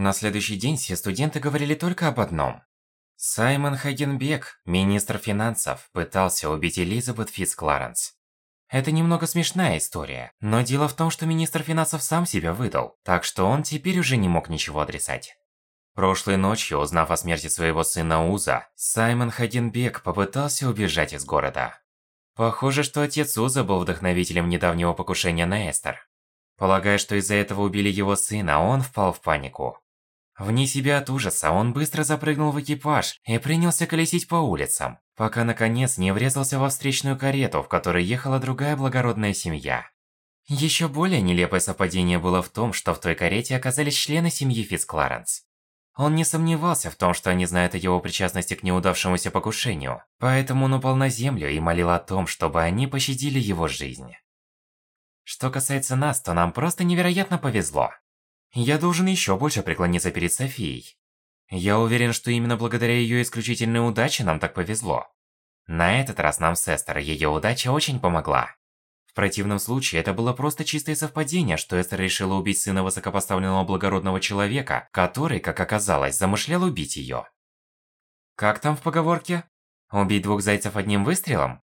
На следующий день все студенты говорили только об одном. Саймон Хагенбек, министр финансов, пытался убить Элизабет Фитцкларенс. Это немного смешная история, но дело в том, что министр финансов сам себя выдал, так что он теперь уже не мог ничего отрицать. Прошлой ночью, узнав о смерти своего сына Уза, Саймон Хагенбек попытался убежать из города. Похоже, что отец Уза был вдохновителем недавнего покушения на Эстер. Полагая, что из-за этого убили его сына, он впал в панику. Вне себя от ужаса, он быстро запрыгнул в экипаж и принялся колесить по улицам, пока наконец не врезался во встречную карету, в которой ехала другая благородная семья. Еще более нелепое совпадение было в том, что в той карете оказались члены семьи Фицкларенс. Он не сомневался в том, что они знают о его причастности к неудавшемуся покушению, поэтому он упал на землю и молил о том, чтобы они пощадили его жизнь. Что касается нас, то нам просто невероятно повезло. Я должен еще больше преклониться перед Софией. Я уверен, что именно благодаря ее исключительной удаче нам так повезло. На этот раз нам с Эстер ее удача очень помогла. В противном случае, это было просто чистое совпадение, что Эстер решила убить сына высокопоставленного благородного человека, который, как оказалось, замышлял убить ее. Как там в поговорке? Убить двух зайцев одним выстрелом?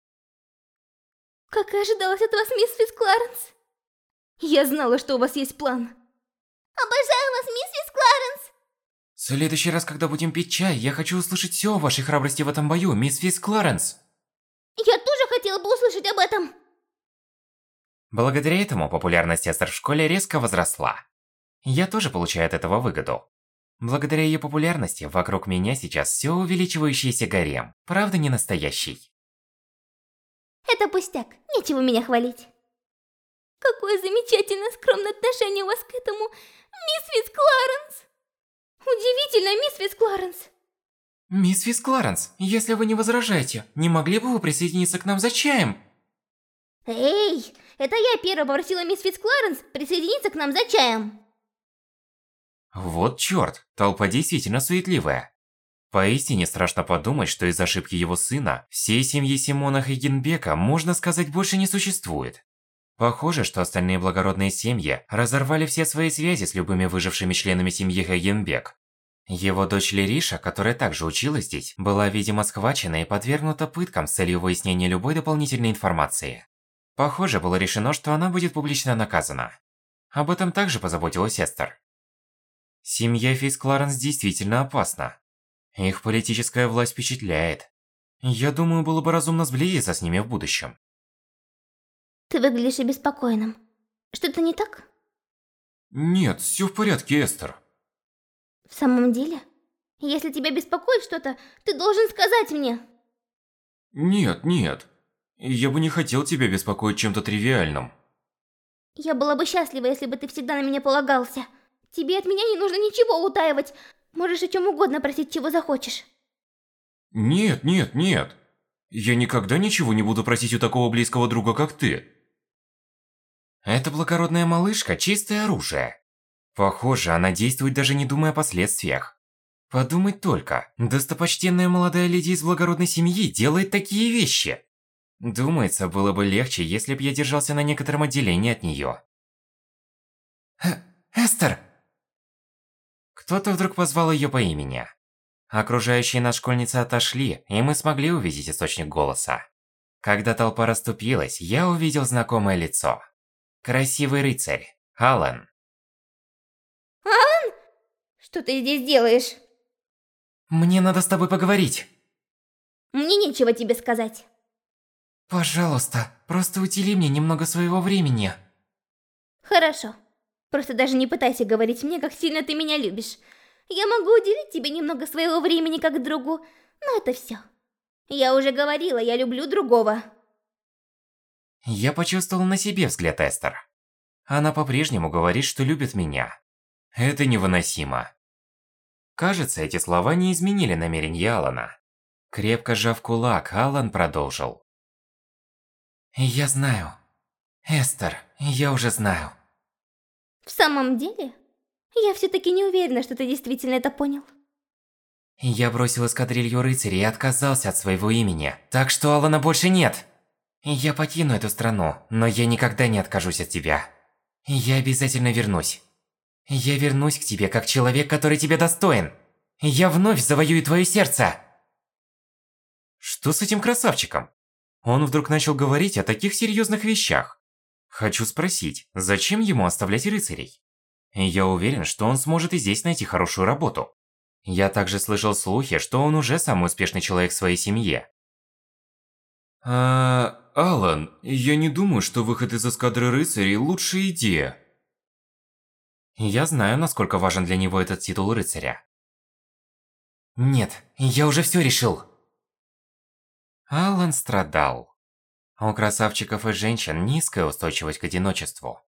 Как и ожидалось от вас, мисс Фитцкларенс. Я знала, что у вас есть план. Обожаю вас, мисс Кларенс! В следующий раз, когда будем пить чай, я хочу услышать все о вашей храбрости в этом бою, мисс Фис Кларенс. Я тоже хотела бы услышать об этом. Благодаря этому популярность Эстер в школе резко возросла. Я тоже получаю от этого выгоду. Благодаря ее популярности, вокруг меня сейчас все увеличивающийся гарем. Правда, не настоящий. Это пустяк, нечего меня хвалить. Какое замечательное скромное отношение у вас к этому, мисс Фитц Кларенс. Удивительно, мисс Фитц Кларенс. Мисс Фитц Кларенс, если вы не возражаете, не могли бы вы присоединиться к нам за чаем? Эй, это я первая попросила мисс Фитц Кларенс присоединиться к нам за чаем. Вот чёрт, толпа действительно суетливая. Поистине страшно подумать, что из ошибки его сына, всей семьи Симона Хейгенбека, можно сказать, больше не существует. Похоже, что остальные благородные семьи разорвали все свои связи с любыми выжившими членами семьи Хагенбек. Его дочь Лериша, которая также училась здесь, была, видимо, схвачена и подвергнута пыткам с целью выяснения любой дополнительной информации. Похоже, было решено, что она будет публично наказана. Об этом также позаботилась Эстер. Семья Фейс Кларенс действительно опасна. Их политическая власть впечатляет. Я думаю, было бы разумно сблизиться с ними в будущем. Выглядишь обеспокоенным. Что-то не так? Нет, все в порядке, Эстер. В самом деле? Если тебя беспокоит что-то, ты должен сказать мне. Нет, нет. Я бы не хотел тебя беспокоить чем-то тривиальным. Я была бы счастлива, если бы ты всегда на меня полагался. Тебе от меня не нужно ничего утаивать. Можешь о чем угодно просить, чего захочешь. Нет, нет, нет. Я никогда ничего не буду просить у такого близкого друга, как ты. Эта благородная малышка – чистое оружие. Похоже, она действует даже не думая о последствиях. Подумать только, достопочтенная молодая леди из благородной семьи делает такие вещи. Думается, было бы легче, если бы я держался на некотором отделении от неё. Э, Эстер! Кто-то вдруг позвал её по имени. Окружающие нас школьницы отошли, и мы смогли увидеть источник голоса. Когда толпа расступилась, я увидел знакомое лицо. Красивый рыцарь. Алан. Алан? Что ты здесь делаешь? Мне надо с тобой поговорить. Мне нечего тебе сказать. Пожалуйста, просто удели мне немного своего времени. Хорошо. Просто даже не пытайся говорить мне, как сильно ты меня любишь. Я могу уделить тебе немного своего времени как другу, но это все. Я уже говорила, я люблю другого. Я почувствовал на себе взгляд Эстер. Она по-прежнему говорит, что любит меня. Это невыносимо. Кажется, эти слова не изменили намерения Алана. Крепко сжав кулак, Алан продолжил. Я знаю. Эстер, я уже знаю. В самом деле? Я все-таки не уверена, что ты действительно это понял. Я бросил эскадрилью рыцарей и отказался от своего имени, так что Алана больше нет. Я покину эту страну, но я никогда не откажусь от тебя. Я обязательно вернусь. Я вернусь к тебе как человек, который тебе достоин. Я вновь завоюю твое сердце. Что с этим красавчиком? Он вдруг начал говорить о таких серьезных вещах. Хочу спросить, зачем ему оставлять рыцарей? Я уверен, что он сможет и здесь найти хорошую работу. Я также слышал слухи, что он уже самый успешный человек в своей семье. А, Алан, я не думаю, что выход из эскадры рыцарей – лучшая идея. Я знаю, насколько важен для него этот титул рыцаря. Нет, я уже все решил. Алан страдал. У красавчиков и женщин низкая устойчивость к одиночеству.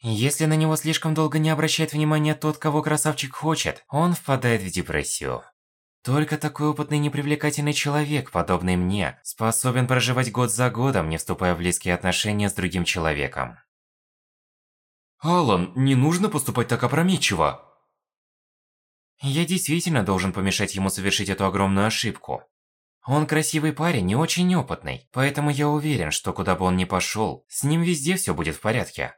Если на него слишком долго не обращает внимания тот, кого красавчик хочет, он впадает в депрессию. Только такой опытный непривлекательный человек, подобный мне, способен проживать год за годом, не вступая в близкие отношения с другим человеком. Алан, не нужно поступать так опрометчиво. Я действительно должен помешать ему совершить эту огромную ошибку. Он красивый парень и очень опытный, поэтому я уверен, что куда бы он ни пошел, с ним везде все будет в порядке.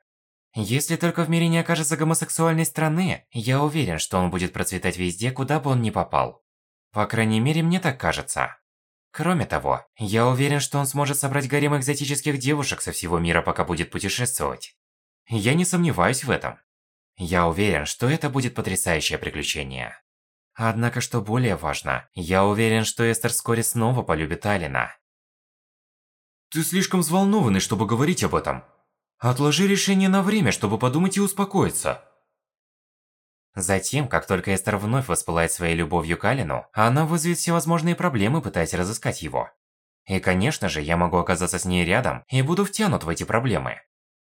Если только в мире не окажется гомосексуальной страны, я уверен, что он будет процветать везде, куда бы он ни попал. По крайней мере, мне так кажется. Кроме того, я уверен, что он сможет собрать гарем экзотических девушек со всего мира, пока будет путешествовать. Я не сомневаюсь в этом. Я уверен, что это будет потрясающее приключение. Однако, что более важно, я уверен, что Эстер вскоре снова полюбит Алина. Ты слишком взволнованный, чтобы говорить об этом. Отложи решение на время, чтобы подумать и успокоиться. Затем, как только Эстер вновь воспылает своей любовью к Алину, она вызовет всевозможные проблемы, пытаясь разыскать его. И, конечно же, я могу оказаться с ней рядом и буду втянут в эти проблемы.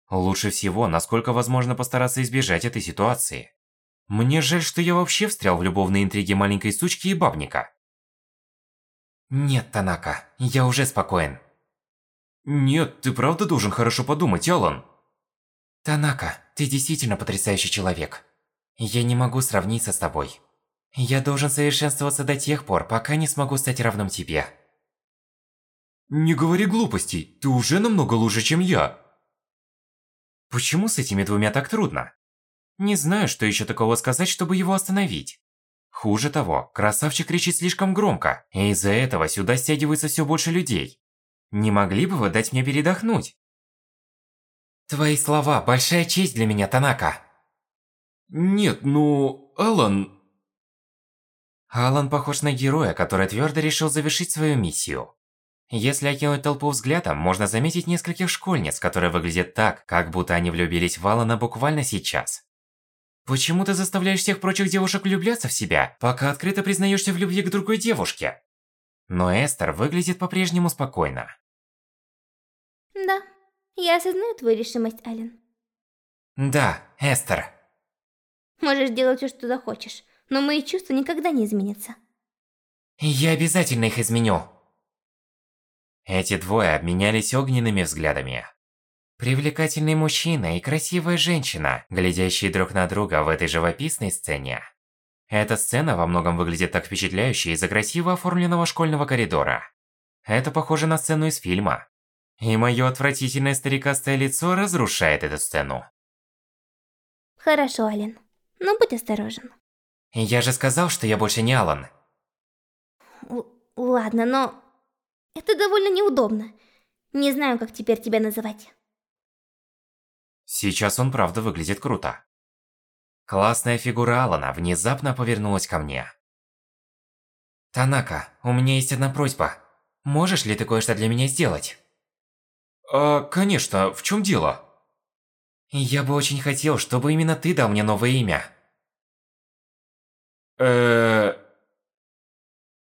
Лучше всего, насколько возможно, постараться избежать этой ситуации. Мне жаль, что я вообще встрял в любовные интриги маленькой сучки и бабника. Нет, Танака, я уже спокоен. Нет, ты правда должен хорошо подумать, Алан. Танака, ты действительно потрясающий человек. Я не могу сравниться с тобой. Я должен совершенствоваться до тех пор, пока не смогу стать равным тебе. Не говори глупостей, ты уже намного лучше, чем я. Почему с этими двумя так трудно? Не знаю, что еще такого сказать, чтобы его остановить. Хуже того, красавчик кричит слишком громко, и из-за этого сюда стягивается все больше людей. Не могли бы вы дать мне передохнуть? Твои слова – большая честь для меня, Танака. Нет, ну, Алан... Алан похож на героя, который твердо решил завершить свою миссию. Если окинуть толпу взглядом, можно заметить нескольких школьниц, которые выглядят так, как будто они влюбились в Алана буквально сейчас. Почему ты заставляешь всех прочих девушек влюбляться в себя, пока открыто признаешься в любви к другой девушке? Но Эстер выглядит по-прежнему спокойно. Да, я осознаю твою решимость, Ален. Да, Эстер. Можешь делать все, что захочешь, но мои чувства никогда не изменятся. Я обязательно их изменю. Эти двое обменялись огненными взглядами. Привлекательный мужчина и красивая женщина, глядящие друг на друга в этой живописной сцене. Эта сцена во многом выглядит так впечатляюще из-за красиво оформленного школьного коридора. Это похоже на сцену из фильма. И мое отвратительное старикастое лицо разрушает эту сцену. Хорошо, Ален. Но будь осторожен. Я же сказал, что я больше не Алан. Л ладно, но... Это довольно неудобно. Не знаю, как теперь тебя называть. Сейчас он правда выглядит круто. Классная фигура Алана внезапно повернулась ко мне. Танака, у меня есть одна просьба. Можешь ли ты кое-что для меня сделать? А, конечно, в чем дело? Я бы очень хотел, чтобы именно ты дал мне новое имя. Э.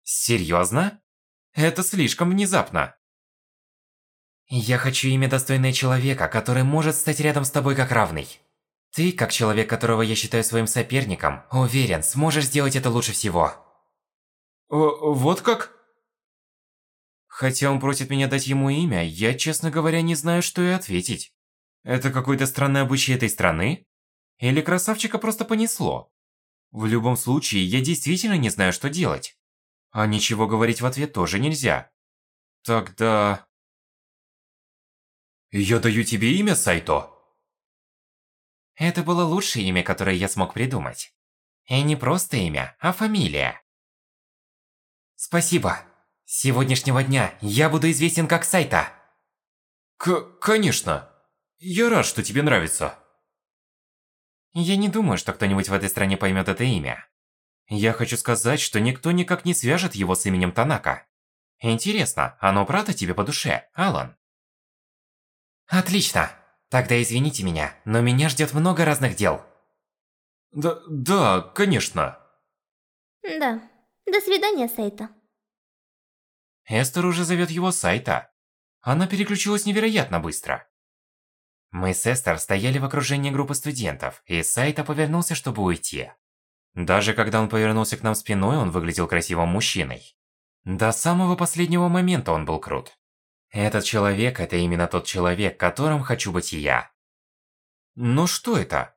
Серьезно? Это слишком внезапно. Я хочу имя достойное человека, который может стать рядом с тобой как равный. Ты, как человек, которого я считаю своим соперником, уверен, сможешь сделать это лучше всего. О, вот как? Хотя он просит меня дать ему имя, я, честно говоря, не знаю, что и ответить. Это какой-то странный обычай этой страны? Или красавчика просто понесло? В любом случае, я действительно не знаю, что делать. А ничего говорить в ответ тоже нельзя. Тогда... Я даю тебе имя, Сайто. Это было лучшее имя, которое я смог придумать. И не просто имя, а фамилия. Спасибо. С сегодняшнего дня я буду известен как Сайта. К конечно. Я рад, что тебе нравится. Я не думаю, что кто-нибудь в этой стране поймет это имя. Я хочу сказать, что никто никак не свяжет его с именем Танака. Интересно, оно правда тебе по душе, Алан? Отлично. Тогда извините меня, но меня ждет много разных дел. Да, да, конечно. Да. До свидания, Сайта. Эстер уже зовет его Сайта. Она переключилась невероятно быстро. Мы с Эстер стояли в окружении группы студентов, и Сайта повернулся, чтобы уйти. Даже когда он повернулся к нам спиной, он выглядел красивым мужчиной. До самого последнего момента он был крут. Этот человек – это именно тот человек, которым хочу быть и я. Но что это?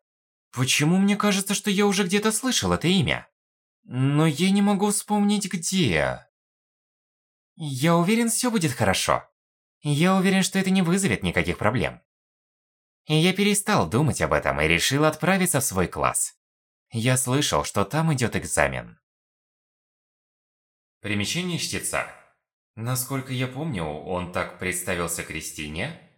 Почему мне кажется, что я уже где-то слышал это имя? Но я не могу вспомнить где. Я уверен, все будет хорошо. Я уверен, что это не вызовет никаких проблем. И я перестал думать об этом и решил отправиться в свой класс. Я слышал, что там идет экзамен. Примечание чтеца. Насколько я помню, он так представился Кристине,